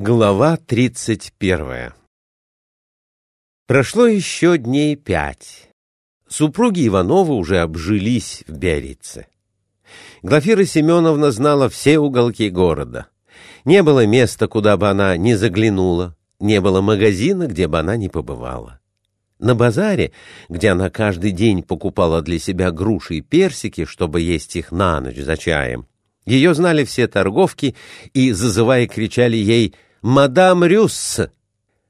Глава тридцать первая Прошло еще дней пять. Супруги Ивановы уже обжились в Биорице. Глафира Семеновна знала все уголки города. Не было места, куда бы она не заглянула, не было магазина, где бы она не побывала. На базаре, где она каждый день покупала для себя груши и персики, чтобы есть их на ночь за чаем, ее знали все торговки и, зазывая, кричали ей «Мадам Рюсс!».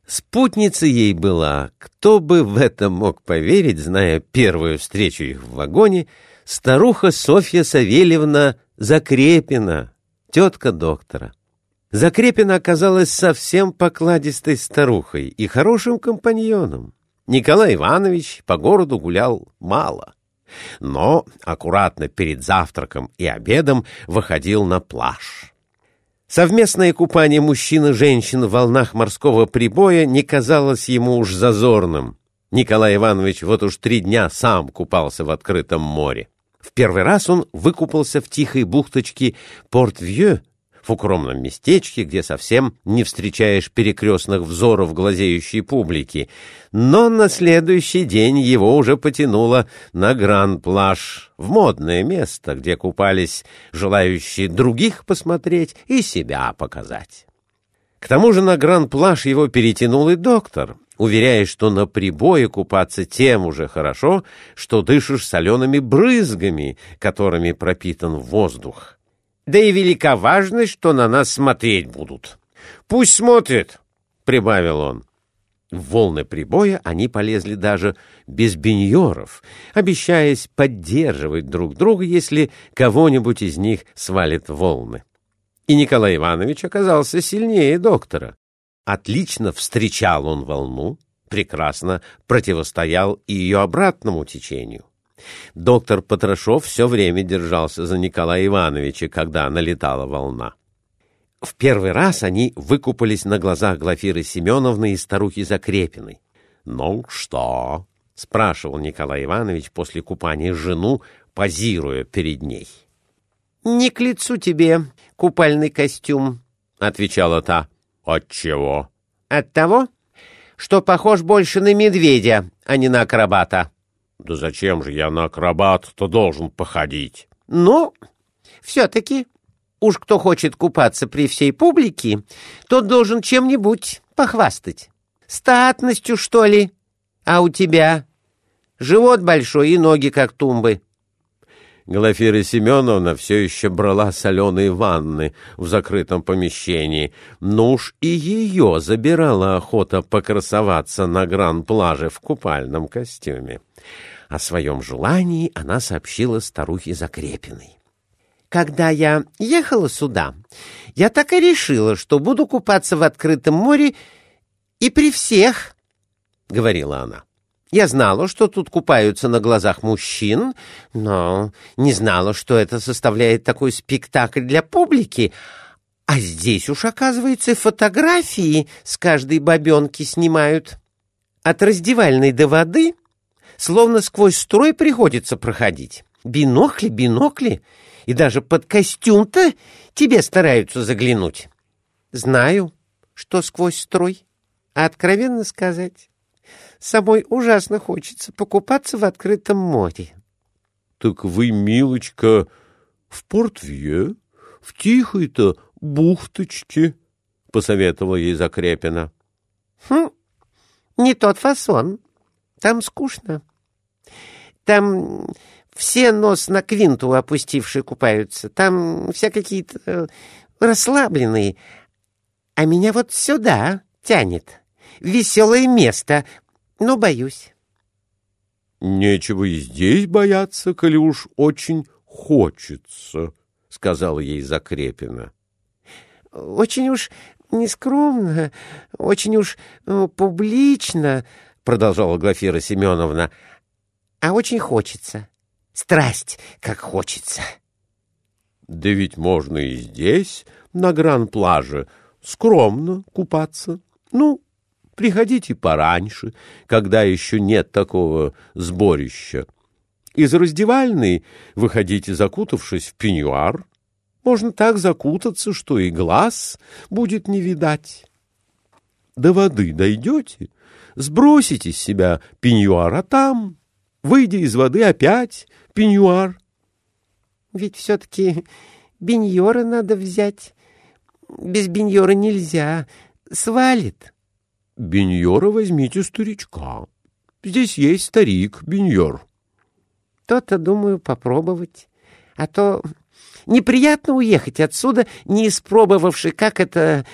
Спутницей ей была, кто бы в это мог поверить, зная первую встречу их в вагоне, старуха Софья Савельевна Закрепина, тетка доктора. Закрепина оказалась совсем покладистой старухой и хорошим компаньоном. Николай Иванович по городу гулял мало но аккуратно перед завтраком и обедом выходил на пляж. Совместное купание мужчин и женщин в волнах морского прибоя не казалось ему уж зазорным. Николай Иванович вот уж три дня сам купался в открытом море. В первый раз он выкупался в тихой бухточке Порт-Вью, в укромном местечке, где совсем не встречаешь перекрестных взоров глазеющей публики. Но на следующий день его уже потянуло на Гран-Плаж, в модное место, где купались желающие других посмотреть и себя показать. К тому же на Гран-Плаж его перетянул и доктор, уверяя, что на прибое купаться тем уже хорошо, что дышишь солеными брызгами, которыми пропитан воздух. Да и велика важность, что на нас смотреть будут. Пусть смотрят, — прибавил он. В волны прибоя они полезли даже без беньоров, обещаясь поддерживать друг друга, если кого-нибудь из них свалит волны. И Николай Иванович оказался сильнее доктора. Отлично встречал он волну, прекрасно противостоял и ее обратному течению. Доктор Потрошов все время держался за Николая Ивановича, когда налетала волна. В первый раз они выкупались на глазах Глафиры Семеновны и старухи Закрепиной. «Ну что?» — спрашивал Николай Иванович после купания жену, позируя перед ней. «Не к лицу тебе купальный костюм», — отвечала та. «От чего?» «От того, что похож больше на медведя, а не на акробата». Да зачем же я на акробат-то должен походить? Ну, все-таки, уж кто хочет купаться при всей публике, тот должен чем-нибудь похвастать. Статностью, что ли? А у тебя живот большой и ноги как тумбы. Глафира Семеновна все еще брала соленые ванны в закрытом помещении. Ну уж и ее забирала охота покрасоваться на гран-плаже в купальном костюме. О своем желании она сообщила старухе Закрепиной. «Когда я ехала сюда, я так и решила, что буду купаться в открытом море и при всех», — говорила она. Я знала, что тут купаются на глазах мужчин, но не знала, что это составляет такой спектакль для публики. А здесь уж, оказывается, фотографии с каждой бабенки снимают. От раздевальной до воды словно сквозь строй приходится проходить. Бинокли, бинокли, и даже под костюм-то тебе стараются заглянуть. Знаю, что сквозь строй, а откровенно сказать... Самой ужасно хочется покупаться в открытом море. — Так вы, милочка, в Портвье, в тихой-то бухточке, — посоветовала ей Закрепина. — Хм, не тот фасон. Там скучно. Там все нос на квинту опустившие купаются. Там все какие-то э, расслабленные. А меня вот сюда тянет. Веселое место, но боюсь. — Нечего и здесь бояться, коли уж очень хочется, — сказала ей Закрепина. — Очень уж нескромно, очень уж э, публично, — продолжала Глафира Семеновна, — а очень хочется. Страсть, как хочется. — Да ведь можно и здесь, на гран-плаже, скромно купаться. Ну, Приходите пораньше, когда еще нет такого сборища. Из раздевальной выходите, закутавшись в пеньюар. Можно так закутаться, что и глаз будет не видать. До воды дойдете, сбросите с себя пеньюар, а там, выйдя из воды, опять пеньюар. Ведь все-таки беньора надо взять. Без беньора нельзя, свалит. Беньора возьмите старичка. Здесь есть старик, беньор. То-то, думаю, попробовать. А то неприятно уехать отсюда, не испробовавши, как это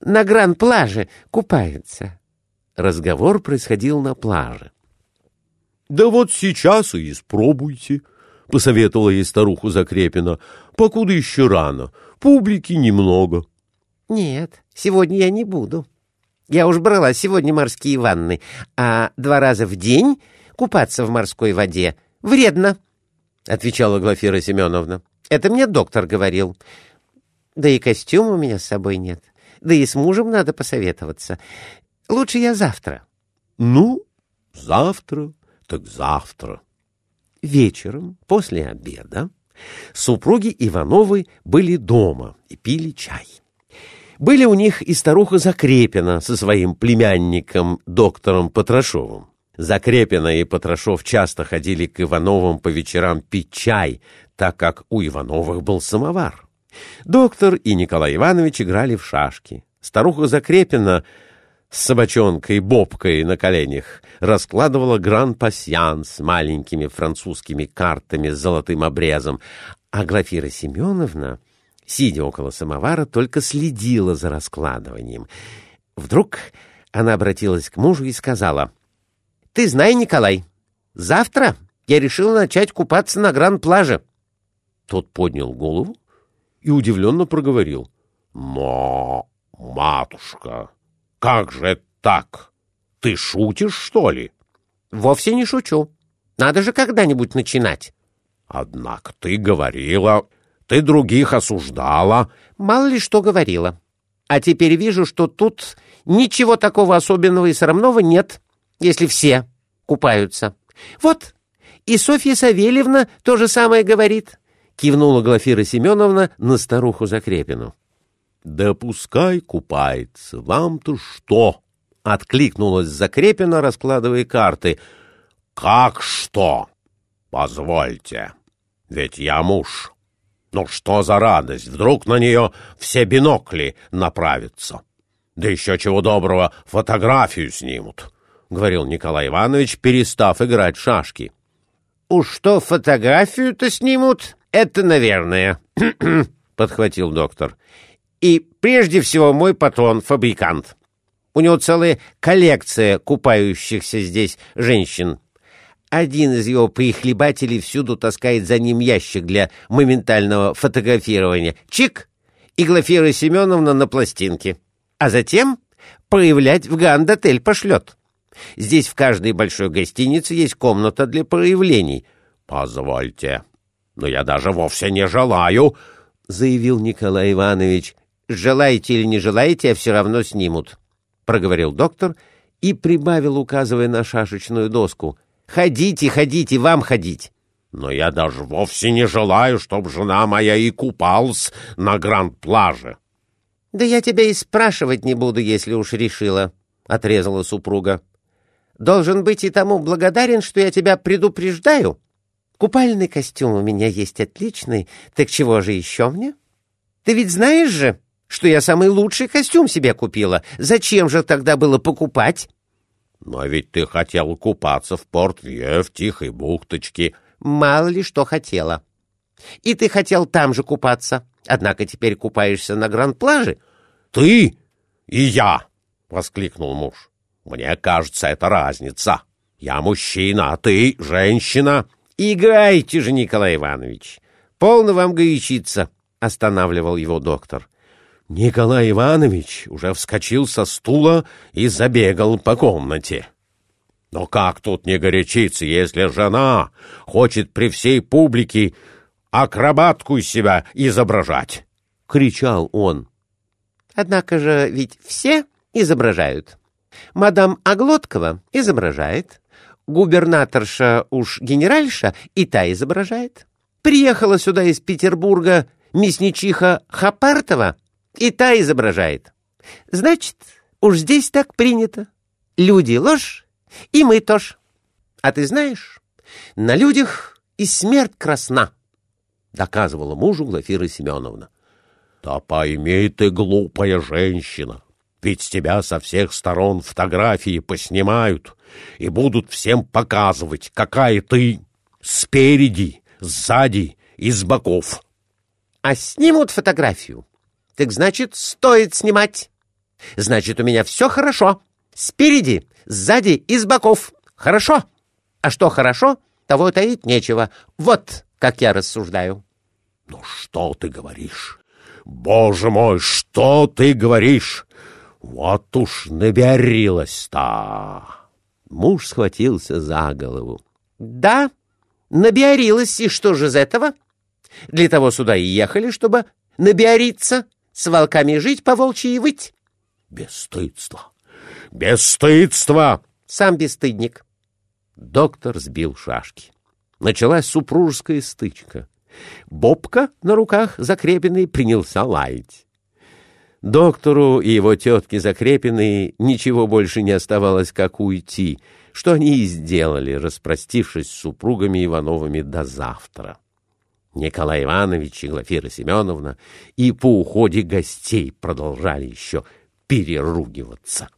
на гран-плаже купаются. Разговор происходил на плаже. — Да вот сейчас и испробуйте, — посоветовала ей старуху Закрепина, — покуда еще рано, публики немного. — Нет, сегодня я не буду. Я уж брала сегодня морские ванны, а два раза в день купаться в морской воде вредно, — отвечала Глафира Семеновна. — Это мне доктор говорил. Да и костюм у меня с собой нет. Да и с мужем надо посоветоваться. Лучше я завтра. — Ну, завтра, так завтра. Вечером, после обеда, супруги Ивановы были дома и пили чай. Были у них и старуха Закрепина со своим племянником, доктором Потрошовым. Закрепина и Потрошов часто ходили к Ивановым по вечерам пить чай, так как у Ивановых был самовар. Доктор и Николай Иванович играли в шашки. Старуха Закрепина с собачонкой Бобкой на коленях раскладывала гран-пасьян с маленькими французскими картами с золотым обрезом, а Глафира Семеновна, сидя около самовара, только следила за раскладыванием. Вдруг она обратилась к мужу и сказала, «Ты знай, Николай, завтра я решила начать купаться на гран-плаже». Тот поднял голову и удивленно проговорил, «Но, матушка, как же так? Ты шутишь, что ли? Вовсе не шучу. Надо же когда-нибудь начинать. Однако ты говорила, ты других осуждала. Мало ли что говорила. А теперь вижу, что тут ничего такого особенного и срамного нет, если все купаются. Вот, и Софья Савельевна то же самое говорит. Кивнула Глафира Семеновна на старуху Закрепину. Да пускай купается, вам-то что? Откликнулась Закрепина, раскладывая карты. Как что? Позвольте, ведь я муж. Ну что за радость, вдруг на нее все бинокли направятся. Да еще чего доброго, фотографию снимут, — говорил Николай Иванович, перестав играть в шашки. — Уж что фотографию-то снимут, это наверное, — подхватил доктор. И прежде всего мой патрон — фабрикант. У него целая коллекция купающихся здесь женщин. Один из его прихлебателей всюду таскает за ним ящик для моментального фотографирования. Чик! И Глафира Семеновна на пластинке. А затем проявлять в Гранд-отель пошлет. Здесь в каждой большой гостинице есть комната для проявлений. — Позвольте, но я даже вовсе не желаю, — заявил Николай Иванович желаете или не желаете, а все равно снимут», — проговорил доктор и прибавил, указывая на шашечную доску. «Ходите, ходите, вам ходить». «Но я даже вовсе не желаю, чтобы жена моя и купалась на гранд-плаже». «Да я тебя и спрашивать не буду, если уж решила», — отрезала супруга. «Должен быть и тому благодарен, что я тебя предупреждаю. Купальный костюм у меня есть отличный, так чего же еще мне? Ты ведь знаешь же, что я самый лучший костюм себе купила. Зачем же тогда было покупать? Но ведь ты хотел купаться в Порт-Вье, в Тихой бухточке. Мало ли что хотела. И ты хотел там же купаться, однако теперь купаешься на Гранд-плаже. Ты и я, — воскликнул муж. Мне кажется, это разница. Я мужчина, а ты женщина. Играйте же, Николай Иванович. Полно вам горячиться, — останавливал его доктор. Николай Иванович уже вскочил со стула и забегал по комнате. Но как тут не горячиться, если жена хочет при всей публике акробатку из себя изображать? — кричал он. — Однако же ведь все изображают. Мадам Оглоткова изображает, губернаторша уж генеральша и та изображает. Приехала сюда из Петербурга мясничиха Хапартова, и та изображает. Значит, уж здесь так принято. Люди ложь, и мы тоже. А ты знаешь, на людях и смерть красна, — доказывала мужу Глафира Семеновна. — Да пойми ты, глупая женщина, ведь тебя со всех сторон фотографии поснимают и будут всем показывать, какая ты спереди, сзади и с боков. — А снимут фотографию, так значит, стоит снимать. Значит, у меня все хорошо. Спереди, сзади и с боков. Хорошо. А что хорошо, того таить нечего. Вот как я рассуждаю. — Ну что ты говоришь? Боже мой, что ты говоришь? Вот уж набиорилась-то! Муж схватился за голову. — Да, набиорилась, и что же из этого? Для того сюда и ехали, чтобы набиориться, с волками жить, по волчьи выть. — Бесстыдство! Бесстыдство! Сам бесстыдник. Доктор сбил шашки. Началась супружеская стычка. Бобка на руках Закрепиной принялся лаять. Доктору и его тетке Закрепиной ничего больше не оставалось, как уйти, что они и сделали, распростившись с супругами Ивановыми до завтра. Николай Иванович и Глафира Семеновна и по уходе гостей продолжали еще переругиваться.